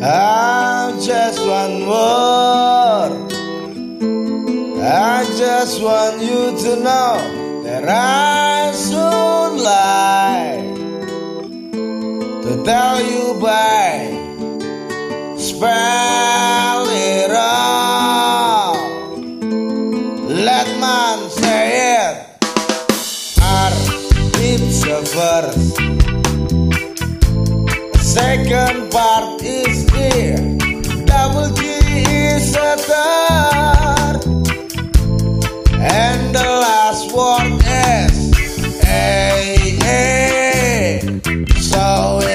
I just want more. I just want you to know that I soon lie to tell you by spell it all. Let me say it. Art is a are second part is here. Double G is a third. And the last word is A. a. So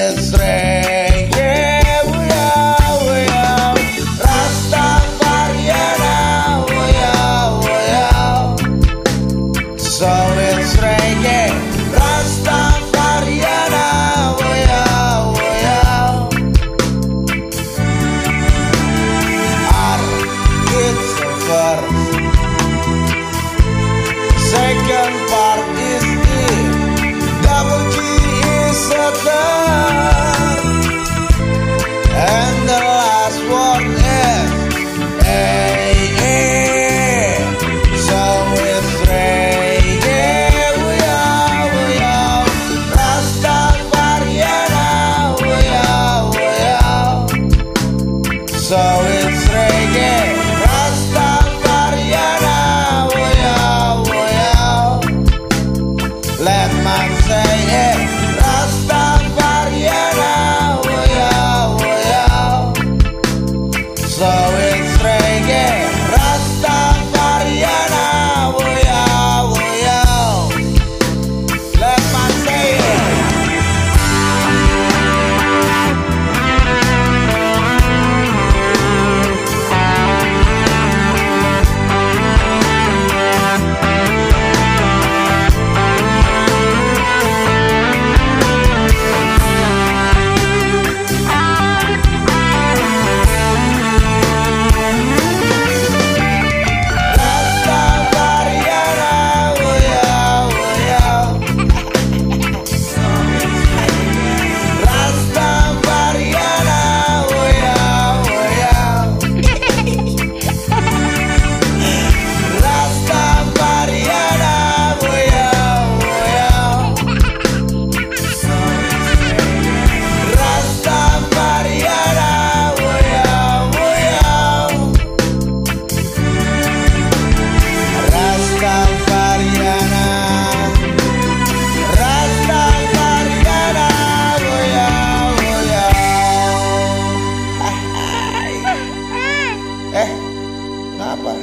apa?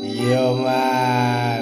Yo, iya, man.